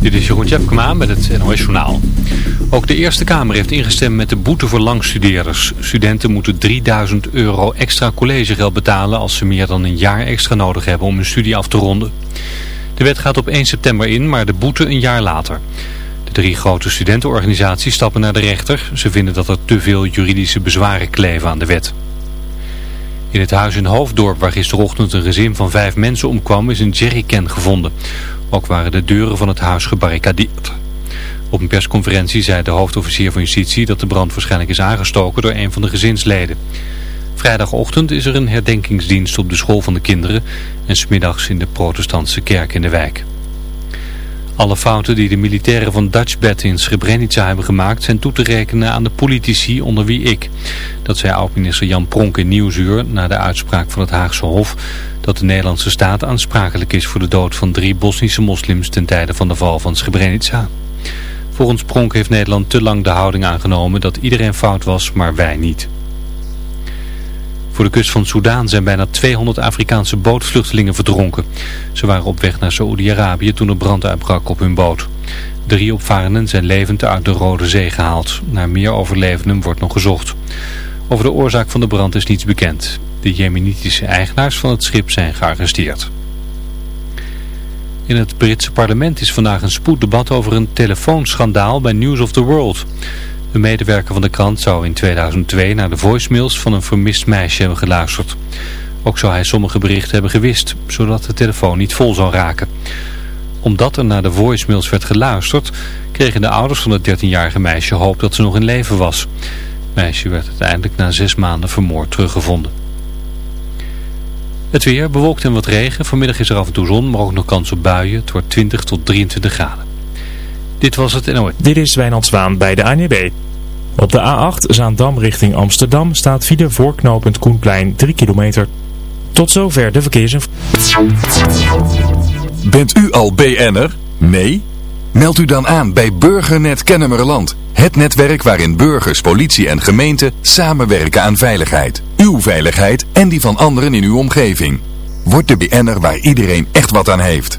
Dit is Jeroen Tjepkema met het NOS Journaal. Ook de Eerste Kamer heeft ingestemd met de boete voor langstudeerders. Studenten moeten 3000 euro extra collegegeld betalen als ze meer dan een jaar extra nodig hebben om hun studie af te ronden. De wet gaat op 1 september in, maar de boete een jaar later. De drie grote studentenorganisaties stappen naar de rechter. Ze vinden dat er te veel juridische bezwaren kleven aan de wet. In het huis in Hoofddorp, waar gisterochtend een gezin van vijf mensen omkwam, is een jerrycan gevonden. Ook waren de deuren van het huis gebarricadeerd. Op een persconferentie zei de hoofdofficier van justitie dat de brand waarschijnlijk is aangestoken door een van de gezinsleden. Vrijdagochtend is er een herdenkingsdienst op de school van de kinderen en smiddags in de protestantse kerk in de wijk. Alle fouten die de militairen van Dutchbed in Srebrenica hebben gemaakt zijn toe te rekenen aan de politici onder wie ik. Dat zei oud-minister Jan Pronk in Nieuwsuur na de uitspraak van het Haagse Hof dat de Nederlandse staat aansprakelijk is voor de dood van drie Bosnische moslims ten tijde van de val van Srebrenica. Volgens Pronk heeft Nederland te lang de houding aangenomen dat iedereen fout was, maar wij niet. Voor de kust van Soudaan zijn bijna 200 Afrikaanse bootvluchtelingen verdronken. Ze waren op weg naar Saoedi-Arabië toen er brand uitbrak op hun boot. Drie opvarenden zijn levend uit de Rode Zee gehaald. Naar meer overlevenden wordt nog gezocht. Over de oorzaak van de brand is niets bekend. De jemenitische eigenaars van het schip zijn gearresteerd. In het Britse parlement is vandaag een spoeddebat over een telefoonschandaal bij News of the World. Een medewerker van de krant zou in 2002 naar de voicemails van een vermist meisje hebben geluisterd. Ook zou hij sommige berichten hebben gewist, zodat de telefoon niet vol zou raken. Omdat er naar de voicemails werd geluisterd, kregen de ouders van het 13-jarige meisje hoop dat ze nog in leven was. Het meisje werd uiteindelijk na zes maanden vermoord teruggevonden. Het weer bewolkt en wat regen. Vanmiddag is er af en toe zon, maar ook nog kans op buien. Het wordt 20 tot 23 graden. Dit was het NOS. Dit is Wijnand Zwaan bij de ANWB. Op de A8 Zaandam richting Amsterdam staat file voorknopend Koenplein 3 kilometer. Tot zover de verkeersinformatie. Bent u al BN'er? Nee? Meld u dan aan bij Burgernet Kennemerland. Het netwerk waarin burgers, politie en gemeente samenwerken aan veiligheid. Uw veiligheid en die van anderen in uw omgeving. Word de BN'er waar iedereen echt wat aan heeft.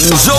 And zo.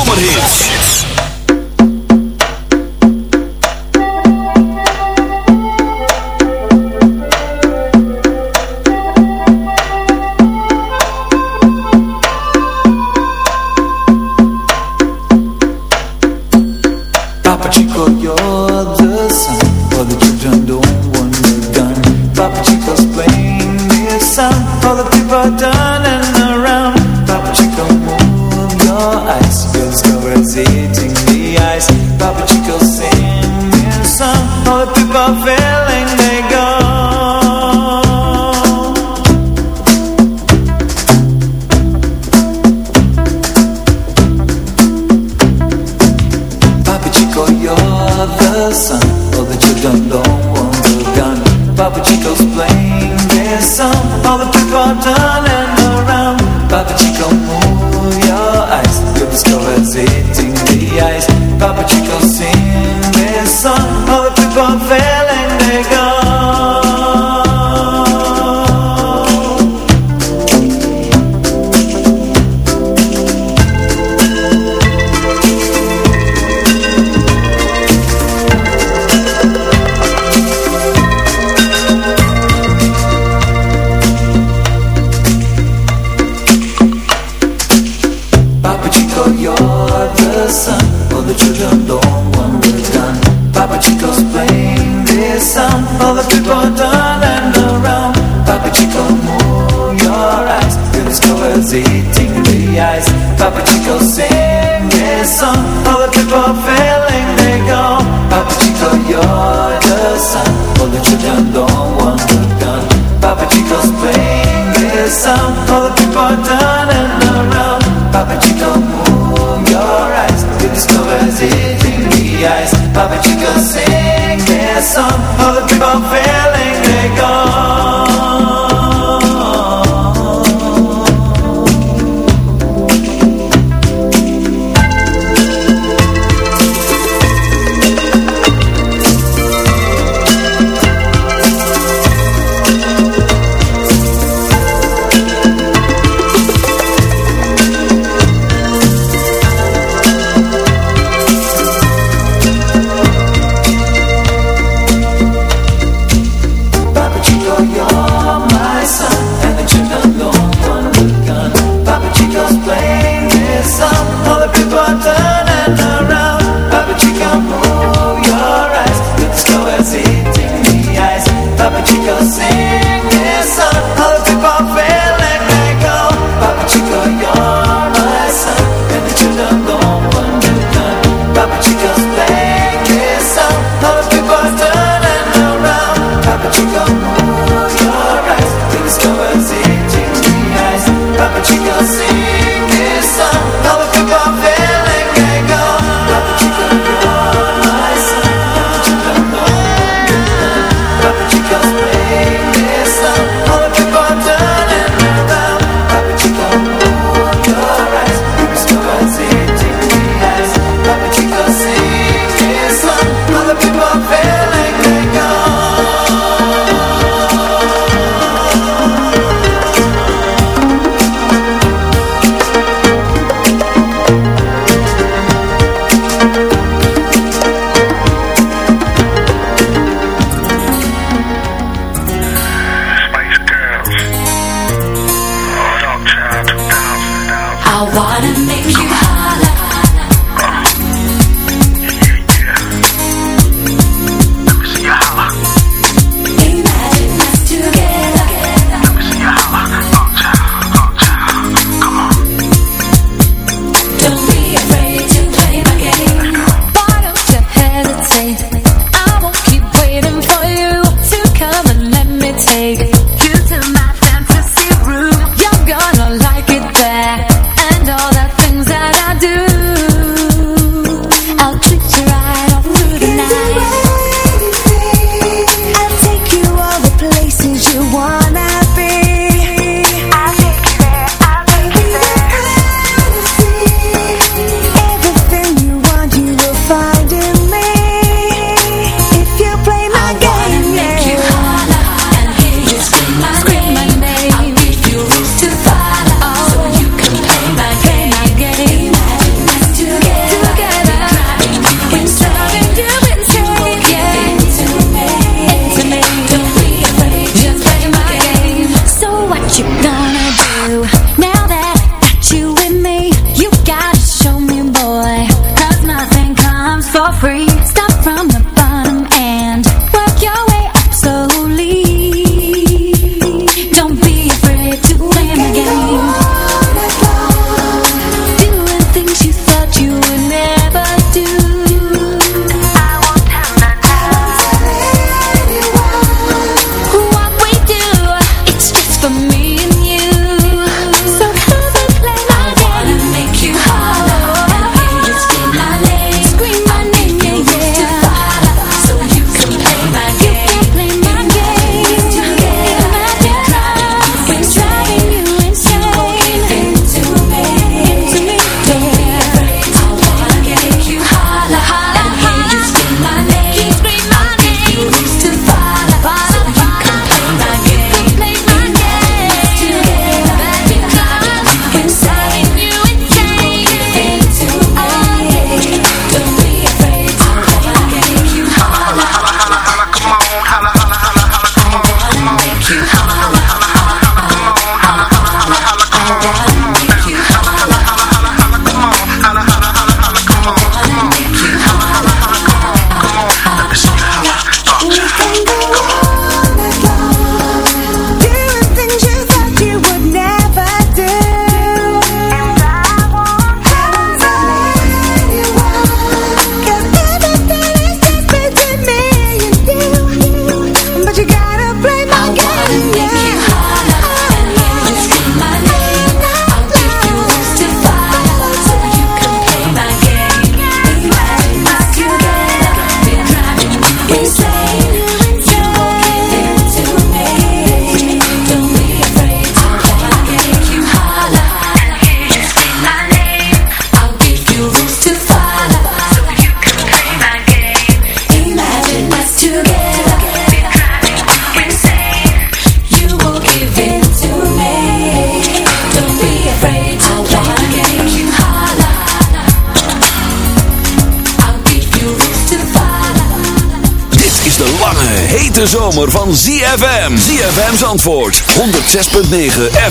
Zomer van ZFM. ZFM's antwoord 106.9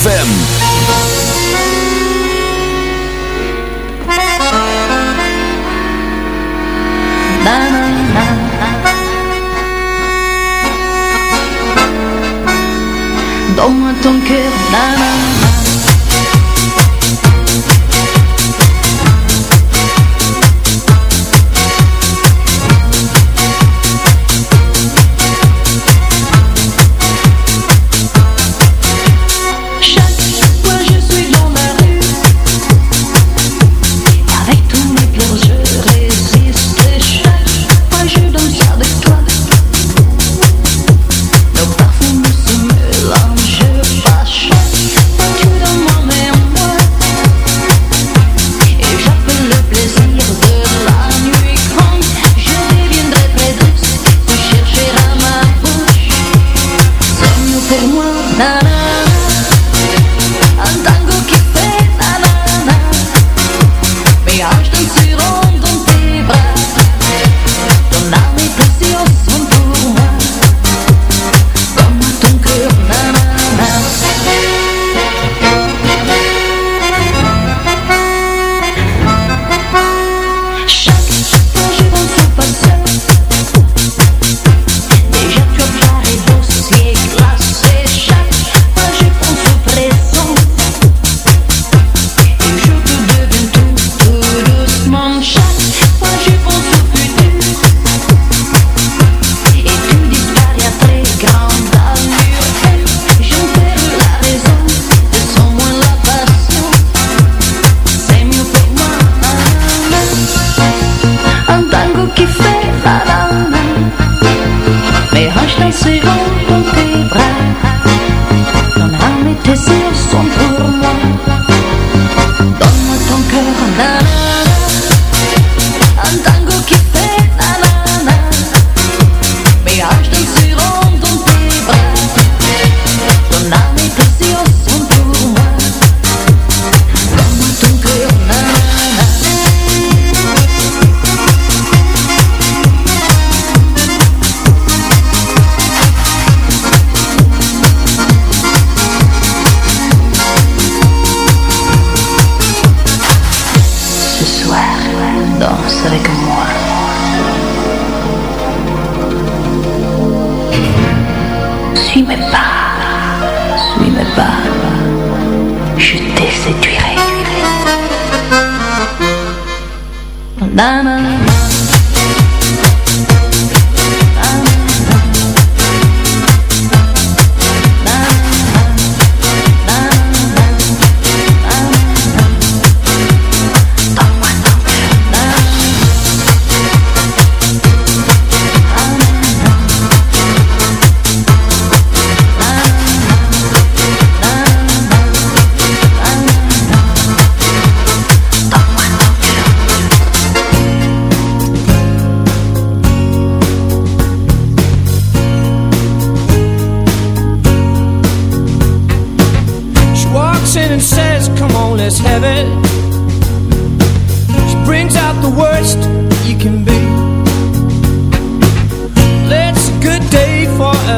FM. Na. Donne-moi ton cœur,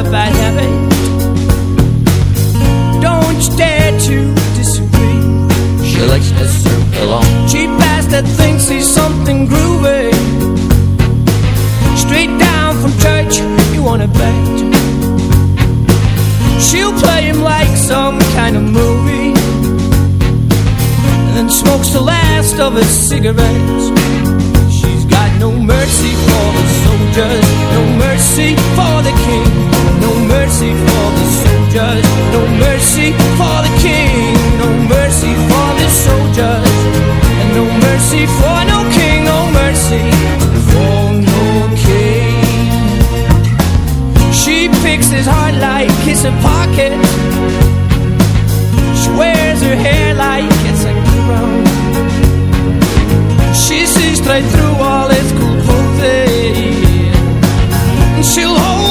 for a bad habit. Don't you dare to disagree. She likes to serve alone. Cheap ass that thinks he's something groovy. Straight down from church, you wanna bet. She'll play him like some kind of movie And then smokes the last of his cigarettes She's got no mercy for the soldiers No mercy for the king No mercy for the king No mercy for the soldiers. And no mercy for no king No mercy for no king. She picks his heart like it's a pocket. She wears her hair like it's a crown. She sees straight through all his cool clothing. And she'll hold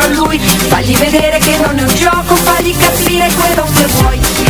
a lui. Fagli vedere che non è un gioco Fagli capire quello che vuoi.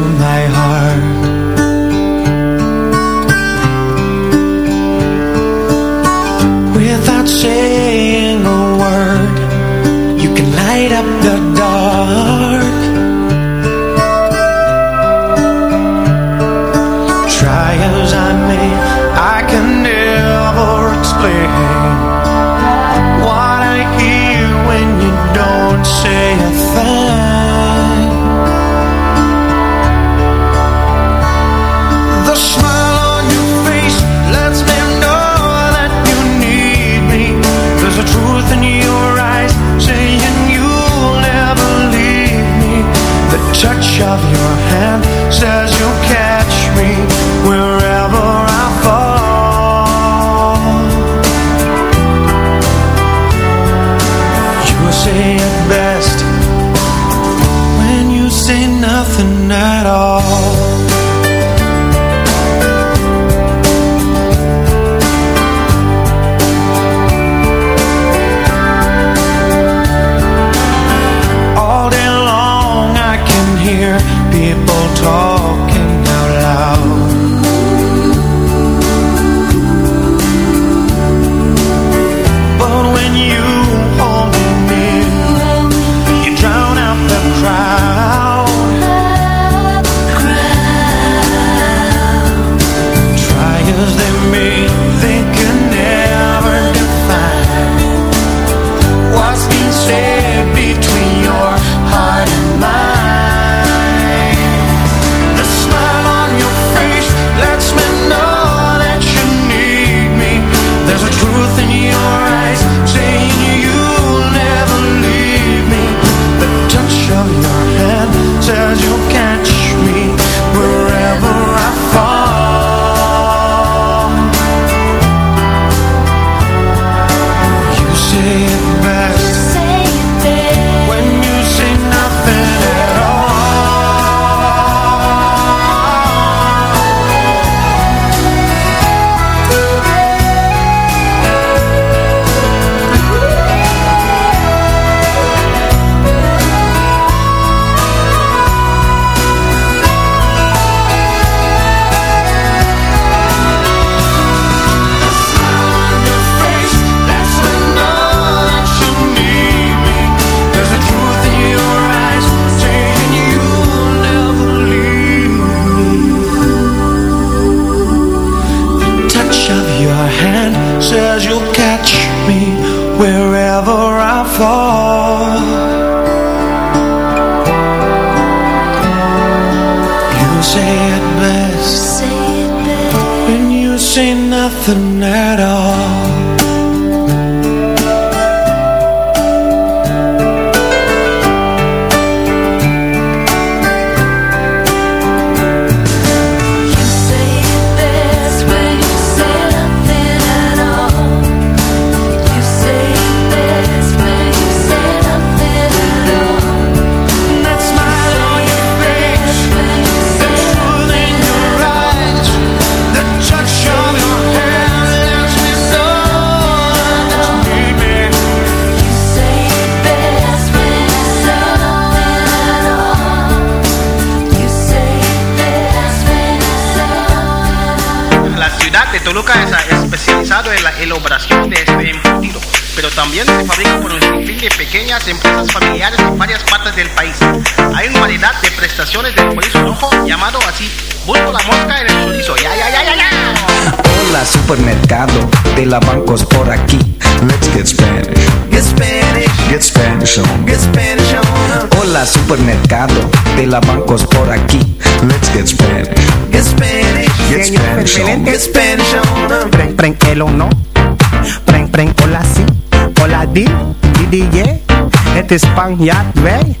You say it best when you say nothing at all. Del país. Hay una variedad de prestaciones del chorizo rojo llamado así, busco la mosca en el chorizo. Ya, ya, ya, ya, ya. Hola supermercado de la bancos por aquí. Let's get Spanish. Get Spanish. Get Spanish on. Get Spanish on. Hola supermercado de la bancos por aquí. Let's get Spanish. Get Spanish. Get Spanish on. Get Spanish on. Pren, pren, el o no. Pren, pren, hola sí. Hola di, di, di, yeah. Het is Spanjaard, wij.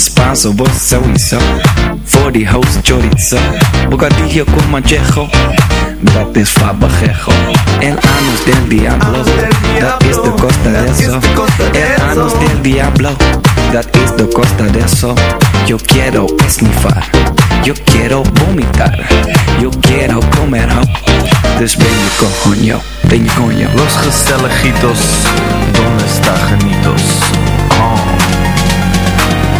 Spanso, vos sowieso. Voor die host chorizo. Bocadillo con manchejo. Dat is fabajejo. El anus del diablo. Dat is de costa de eso. El anus del diablo. Dat is de costa de eso. Yo quiero esnifar. Yo quiero vomitar. Yo quiero comer ho. Dus ben je coño. Ben je coño. Los gezelligitos, donde está genitos? Oh.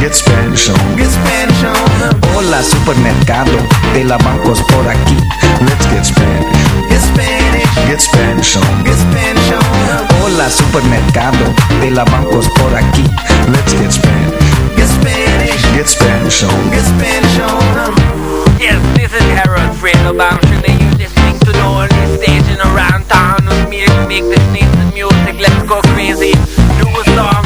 Get Spanish on. Get Spanish on. Hola supermercado, de la bancos por aquí. Let's get Spanish. Get Spanish. Get Spanish on. Get Spanish on. Hola supermercado, de la bancos por aquí. Let's get Spanish. Get Spanish. Get Spanish on. Get Spanish on. Yes, this is Harold Fredo Bamshin and you're listening to the only station around town with me make this nice music. Let's go crazy. Do a song.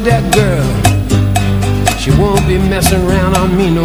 With that girl. She won't be messing around on me no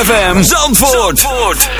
ZFM Zandvoort.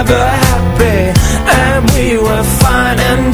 ever happy, and we were fine and